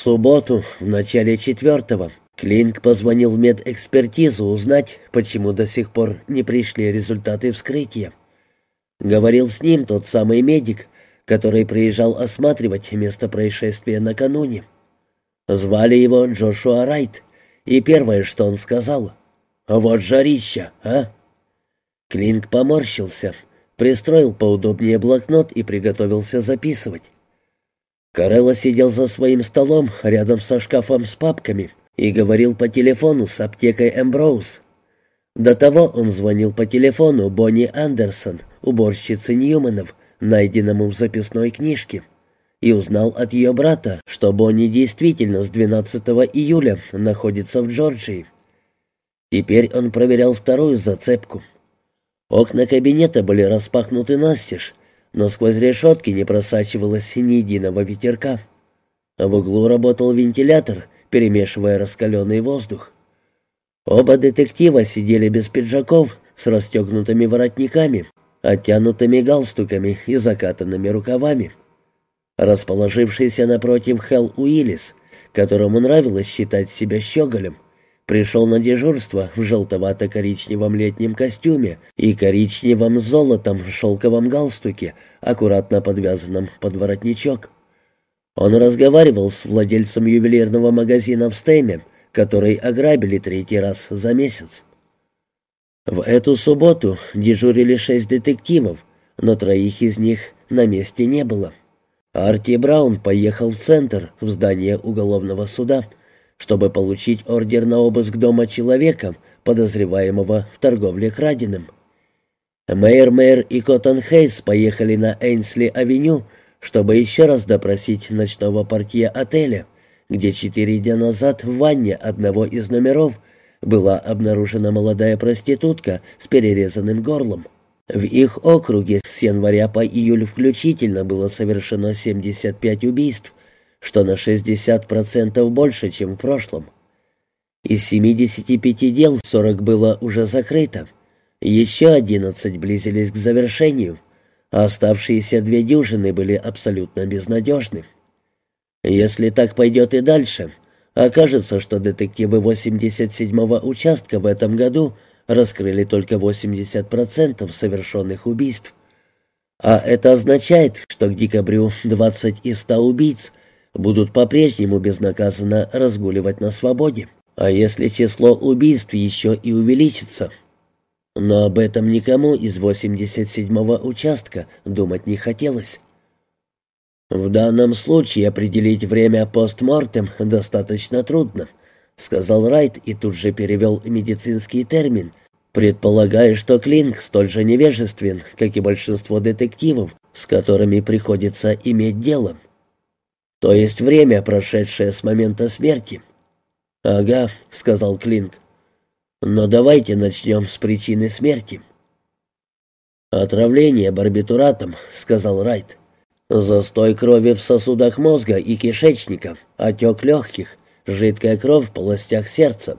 субботу, в начале четвертого, Клинк позвонил в медэкспертизу узнать, почему до сих пор не пришли результаты вскрытия. Говорил с ним тот самый медик, который приезжал осматривать место происшествия накануне. Звали его Джошуа Райт, и первое, что он сказал, «Вот жарища, а!» Клинк поморщился, пристроил поудобнее блокнот и приготовился записывать. Карелла сидел за своим столом рядом со шкафом с папками и говорил по телефону с аптекой Эмброуз. До того он звонил по телефону Бонни Андерсон, уборщице Ньюманов, найденному в записной книжке, и узнал от ее брата, что Бонни действительно с 12 июля находится в Джорджии. Теперь он проверял вторую зацепку. Окна кабинета были распахнуты настежь, но сквозь решетки не просачивалось ни единого ветерка. В углу работал вентилятор, перемешивая раскаленный воздух. Оба детектива сидели без пиджаков, с расстегнутыми воротниками, оттянутыми галстуками и закатанными рукавами. Расположившийся напротив Хелл Уиллис, которому нравилось считать себя щеголем, пришел на дежурство в желтовато-коричневом летнем костюме и коричневом с золотом шелковом галстуке, аккуратно подвязанном под воротничок. Он разговаривал с владельцем ювелирного магазина в Стейме, который ограбили третий раз за месяц. В эту субботу дежурили шесть детективов, но троих из них на месте не было. Арти Браун поехал в центр, в здание уголовного суда — чтобы получить ордер на обыск дома человека, подозреваемого в торговле краденым. Мэйр Мэйр и Коттон Хейс поехали на Эйнсли-авеню, чтобы еще раз допросить ночного портье отеля, где четыре дня назад в ванне одного из номеров была обнаружена молодая проститутка с перерезанным горлом. В их округе с января по июль включительно было совершено 75 убийств, что на 60% больше, чем в прошлом. Из 75 дел 40 было уже закрыто, еще 11 близились к завершению, а оставшиеся две дюжины были абсолютно безнадежны. Если так пойдет и дальше, окажется, что детективы 87-го участка в этом году раскрыли только 80% совершенных убийств. А это означает, что к декабрю 20 из 100 убийц будут по-прежнему безнаказанно разгуливать на свободе. А если число убийств еще и увеличится? Но об этом никому из 87-го участка думать не хотелось. «В данном случае определить время постмортем достаточно трудно», — сказал Райт и тут же перевел медицинский термин, предполагая, что Клинк столь же невежествен, как и большинство детективов, с которыми приходится иметь дело. То есть время, прошедшее с момента смерти. Ага, сказал Клинк. Но давайте начнем с причины смерти. Отравление барбитуратом, сказал Райт. Застой крови в сосудах мозга и кишечника, отек легких, жидкая кровь в полостях сердца.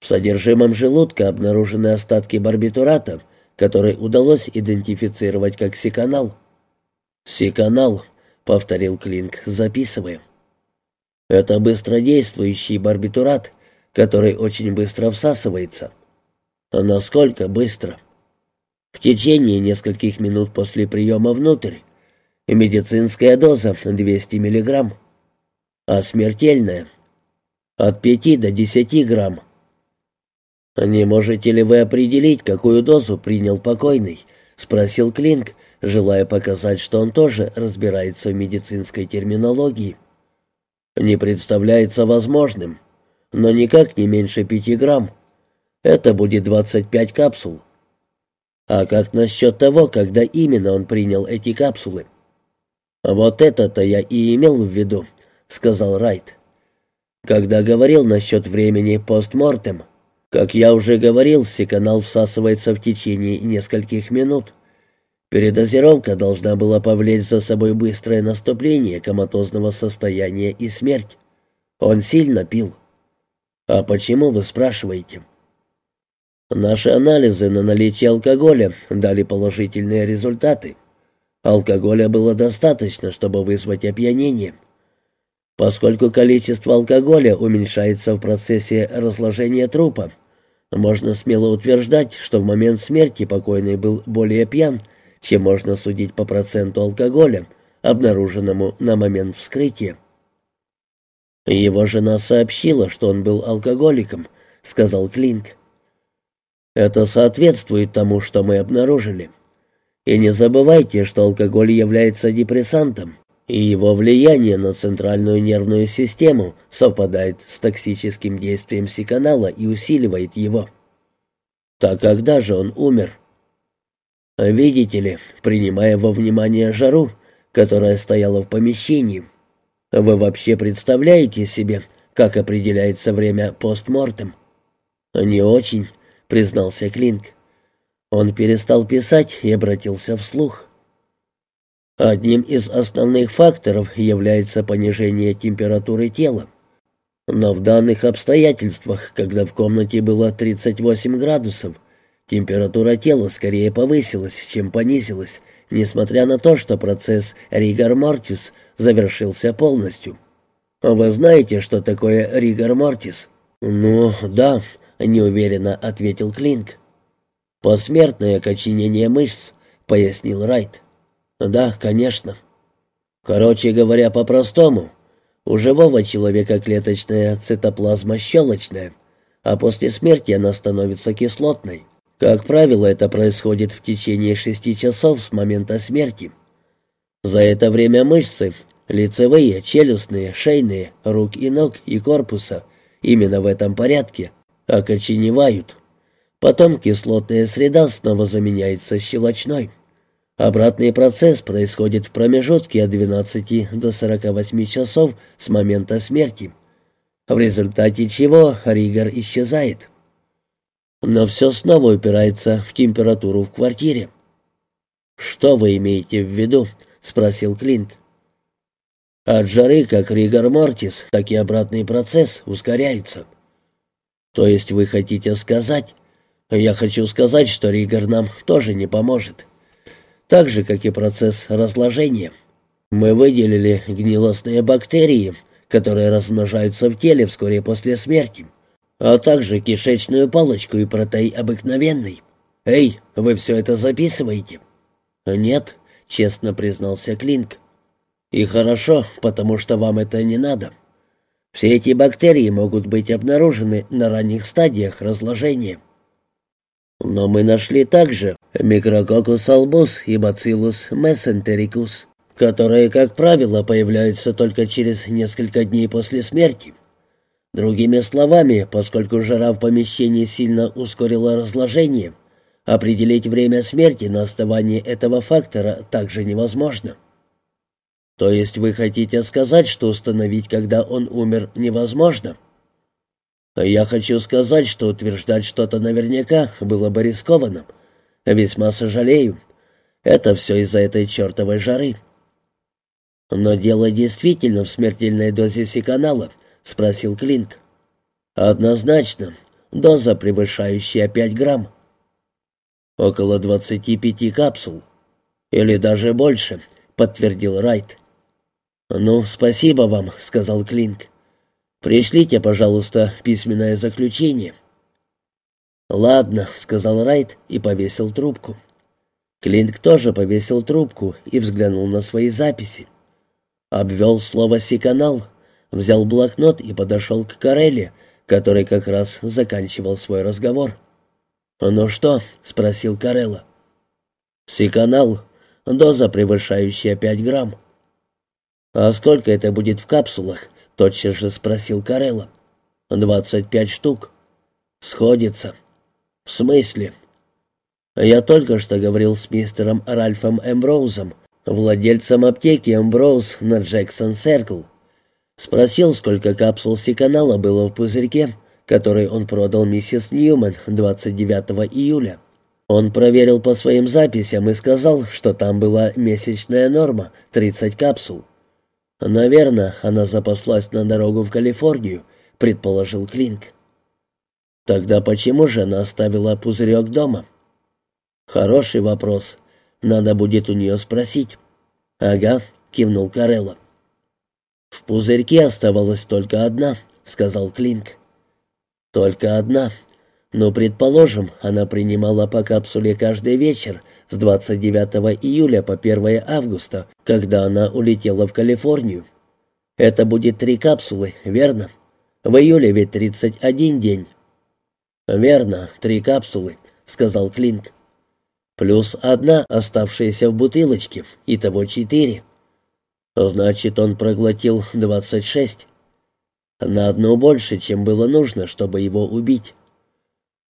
В содержимом желудка обнаружены остатки барбитурата, который удалось идентифицировать как сиканал. Сиканал, — повторил Клинк, записывая. «Это быстродействующий барбитурат, который очень быстро всасывается». «Насколько быстро?» «В течение нескольких минут после приема внутрь. Медицинская доза 200 миллиграмм. А смертельная? От 5 до 10 грамм». «Не можете ли вы определить, какую дозу принял покойный?» — спросил Клинк, желая показать, что он тоже разбирается в медицинской терминологии. «Не представляется возможным, но никак не меньше пяти грамм. Это будет двадцать пять капсул». «А как насчет того, когда именно он принял эти капсулы?» «Вот это-то я и имел в виду», — сказал Райт. «Когда говорил насчет времени постмортем, как я уже говорил, секанал всасывается в течение нескольких минут». Передозировка должна была повлечь за собой быстрое наступление коматозного состояния и смерть. Он сильно пил. А почему, вы спрашиваете? Наши анализы на наличие алкоголя дали положительные результаты. Алкоголя было достаточно, чтобы вызвать опьянение. Поскольку количество алкоголя уменьшается в процессе разложения трупа, можно смело утверждать, что в момент смерти покойный был более пьян, чем можно судить по проценту алкоголя, обнаруженному на момент вскрытия. «Его жена сообщила, что он был алкоголиком», — сказал Клинк. «Это соответствует тому, что мы обнаружили. И не забывайте, что алкоголь является депрессантом, и его влияние на центральную нервную систему совпадает с токсическим действием сиканала и усиливает его. Так когда же он умер? Видите ли, принимая во внимание жару, которая стояла в помещении, вы вообще представляете себе, как определяется время постмортем? Не очень, признался Клинк. Он перестал писать и обратился вслух. Одним из основных факторов является понижение температуры тела. Но в данных обстоятельствах, когда в комнате было 38 градусов, температура тела скорее повысилась, чем понизилась, несмотря на то, что процесс ригор мортис завершился полностью. Вы знаете, что такое ригор мортис? Ну, да, неуверенно ответил Клинк. Посмертное окоченение мышц, пояснил Райт. «Да, конечно». Короче говоря, по-простому, у живого человека клеточная цитоплазма щелочная, а после смерти она становится кислотной. Как правило, это происходит в течение шести часов с момента смерти. За это время мышцы, лицевые, челюстные, шейные, рук и ног и корпуса, именно в этом порядке, окоченевают. Потом кислотная среда снова заменяется щелочной. Обратный процесс происходит в промежутке от 12 до 48 часов с момента смерти, в результате чего ригор исчезает. Но все снова упирается в температуру в квартире. «Что вы имеете в виду?» — спросил Клинт. «От жары как ригор мортис, так и обратный процесс ускоряются». «То есть вы хотите сказать...» «Я хочу сказать, что ригор нам тоже не поможет» так же, как и процесс разложения. Мы выделили гнилостные бактерии, которые размножаются в теле вскоре после смерти, а также кишечную палочку и протей обыкновенный. Эй, вы все это записываете? Нет, честно признался Клинк. И хорошо, потому что вам это не надо. Все эти бактерии могут быть обнаружены на ранних стадиях разложения. Но мы нашли также микрококус албус и бациллус мессентерикус, которые, как правило, появляются только через несколько дней после смерти. Другими словами, поскольку жара в помещении сильно ускорила разложение, определить время смерти на основании этого фактора также невозможно. То есть вы хотите сказать, что установить, когда он умер, невозможно? Я хочу сказать, что утверждать что-то наверняка было бы рискованным. Весьма сожалею. Это все из-за этой чертовой жары. Но дело действительно в смертельной дозе сиканала, спросил Клинк. Однозначно. Доза, превышающая 5 грамм. Около 25 капсул. Или даже больше, подтвердил Райт. «Ну, спасибо вам», — сказал Клинк. Пришлите, пожалуйста, письменное заключение». «Ладно», — сказал Райт и повесил трубку. Клинк тоже повесил трубку и взглянул на свои записи. Обвел слово «Сиканал», взял блокнот и подошел к Карелле, который как раз заканчивал свой разговор. «Ну что?» — спросил Карелла. «Сиканал. Доза, превышающая пять грамм». «А сколько это будет в капсулах?» — тотчас же спросил Карелла. «Двадцать пять штук». «Сходится». «В смысле?» «Я только что говорил с мистером Ральфом Эмброузом, владельцем аптеки Эмброуз на Джексон Серкл. Спросил, сколько капсул Сиканала было в пузырьке, который он продал миссис Ньюман 29 июля. Он проверил по своим записям и сказал, что там была месячная норма — 30 капсул. «Наверное, она запаслась на дорогу в Калифорнию», — предположил Клинк. «Тогда почему же она оставила пузырек дома?» «Хороший вопрос. Надо будет у нее спросить». «Ага», — кивнул Карелло. «В пузырьке оставалась только одна», — сказал Клинк. «Только одна. Но, предположим, она принимала по капсуле каждый вечер с 29 июля по 1 августа, когда она улетела в Калифорнию. Это будет три капсулы, верно? В июле ведь 31 день». «Верно, три капсулы», — сказал Клинк. «Плюс одна, оставшаяся в бутылочке, итого четыре». Значит, он проглотил двадцать шесть. На одно больше, чем было нужно, чтобы его убить.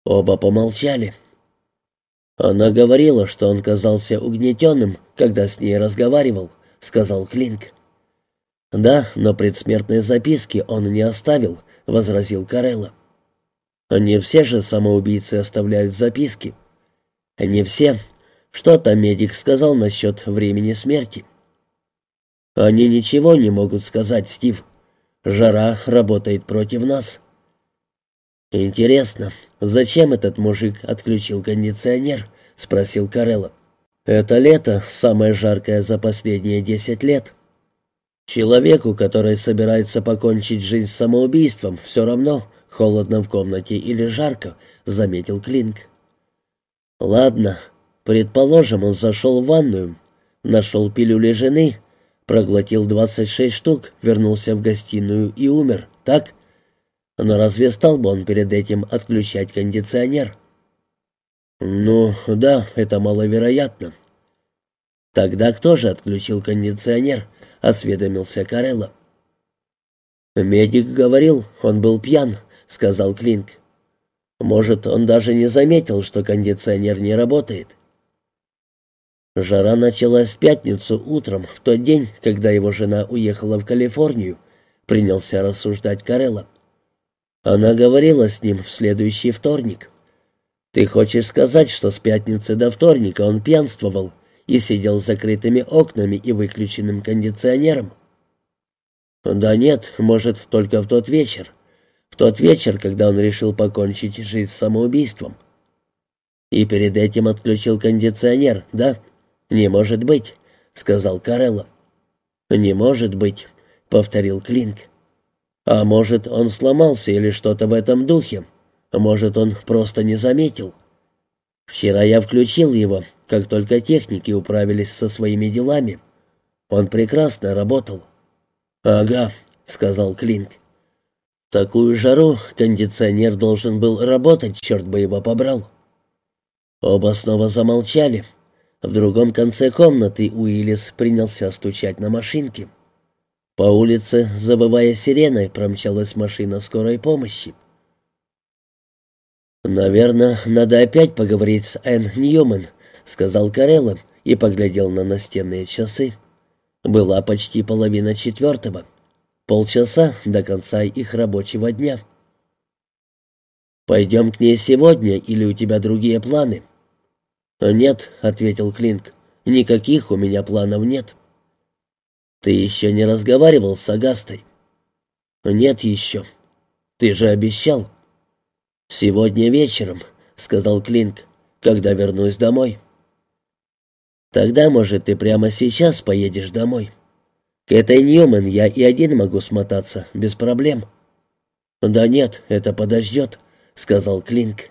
Оба помолчали. Она говорила, что он казался угнетенным, когда с ней разговаривал, сказал Клинк. Да, но предсмертной записки он не оставил, возразил Карелла. Не все же самоубийцы оставляют записки. Не все. Что там медик сказал насчет времени смерти? Они ничего не могут сказать, Стив. Жара работает против нас. Интересно, зачем этот мужик отключил кондиционер? спросил Карелла. Это лето самое жаркое за последние десять лет. Человеку, который собирается покончить жизнь самоубийством, все равно, холодно в комнате или жарко, заметил Клинк. Ладно, предположим, он зашел в ванную, нашел пилюли жены проглотил 26 штук, вернулся в гостиную и умер, так? Но разве стал бы он перед этим отключать кондиционер? Ну, да, это маловероятно. Тогда кто же отключил кондиционер? осведомился Карелла. Медик говорил, он был пьян, сказал Клинк. Может, он даже не заметил, что кондиционер не работает. Жара началась в пятницу утром, в тот день, когда его жена уехала в Калифорнию, принялся рассуждать Карелла. Она говорила с ним в следующий вторник. «Ты хочешь сказать, что с пятницы до вторника он пьянствовал и сидел с закрытыми окнами и выключенным кондиционером?» «Да нет, может, только в тот вечер. В тот вечер, когда он решил покончить жизнь самоубийством». «И перед этим отключил кондиционер, да?» «Не может быть», — сказал Карелло. «Не может быть», — повторил Клинк. «А может, он сломался или что-то в этом духе? Может, он просто не заметил?» «Вчера я включил его, как только техники управились со своими делами. Он прекрасно работал». «Ага», — сказал Клинк. «Такую жару кондиционер должен был работать, черт бы его побрал». Оба снова замолчали. В другом конце комнаты Уиллис принялся стучать на машинке. По улице, забывая сиреной, промчалась машина скорой помощи. «Наверное, надо опять поговорить с Энн Ньюман», — сказал Карелло и поглядел на настенные часы. Была почти половина четвертого. Полчаса до конца их рабочего дня. «Пойдем к ней сегодня или у тебя другие планы?» «Нет», — ответил Клинк, — «никаких у меня планов нет». «Ты еще не разговаривал с Агастой?» «Нет еще. Ты же обещал». «Сегодня вечером», — сказал Клинк, — «когда вернусь домой». «Тогда, может, ты прямо сейчас поедешь домой. К этой Ньюман я и один могу смотаться, без проблем». «Да нет, это подождет», — сказал Клинк.